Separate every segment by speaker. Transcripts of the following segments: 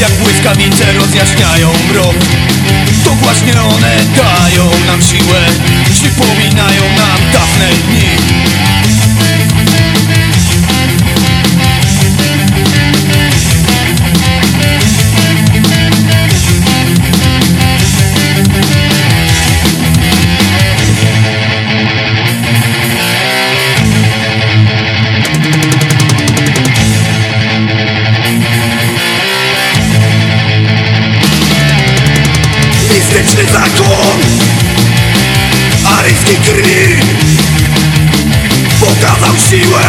Speaker 1: Jak błyskawice rozjaśniają mrok. To właśnie one dają nam siłę zakon Aryjskiej krwi Pokazał siłę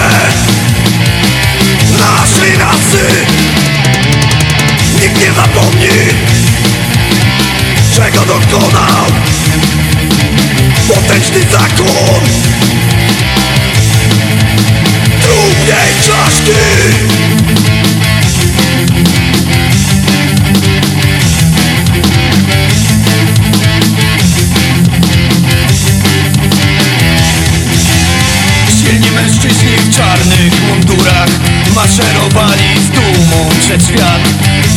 Speaker 1: Naszej rasy Nikt nie zapomni Czego dokonał. Potężny zakon Maszerowali z dumą przed świat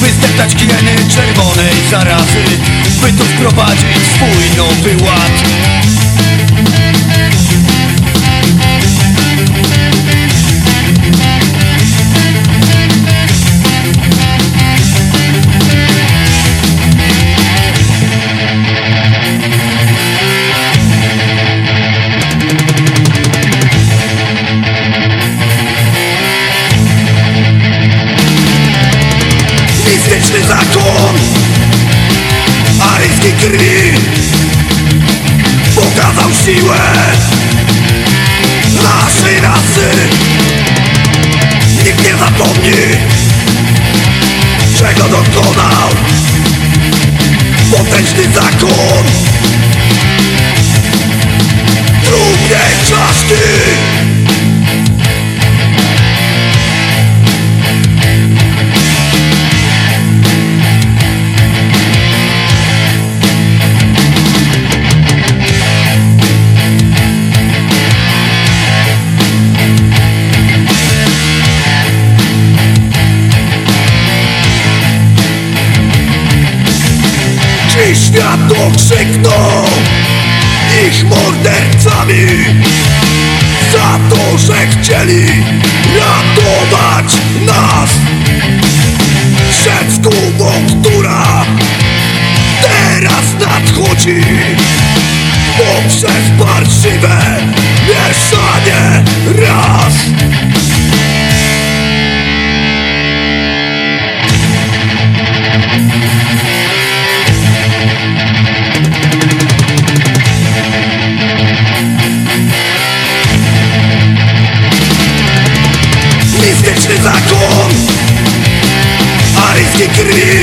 Speaker 1: By zdeptać kieny czerwonej zarazy By tu wprowadzić swój nowy ład Zakon Aryjskiej krwi Pokazał siłę Naszej rasy Nikt nie zapomni Czego dokonał Potężny zakon. Trudniej czaszki Dziś świat okrzyknął ich mordercami Za to, że chcieli ratować nas. Przed zgubą, która teraz nadchodzi Aryjskiej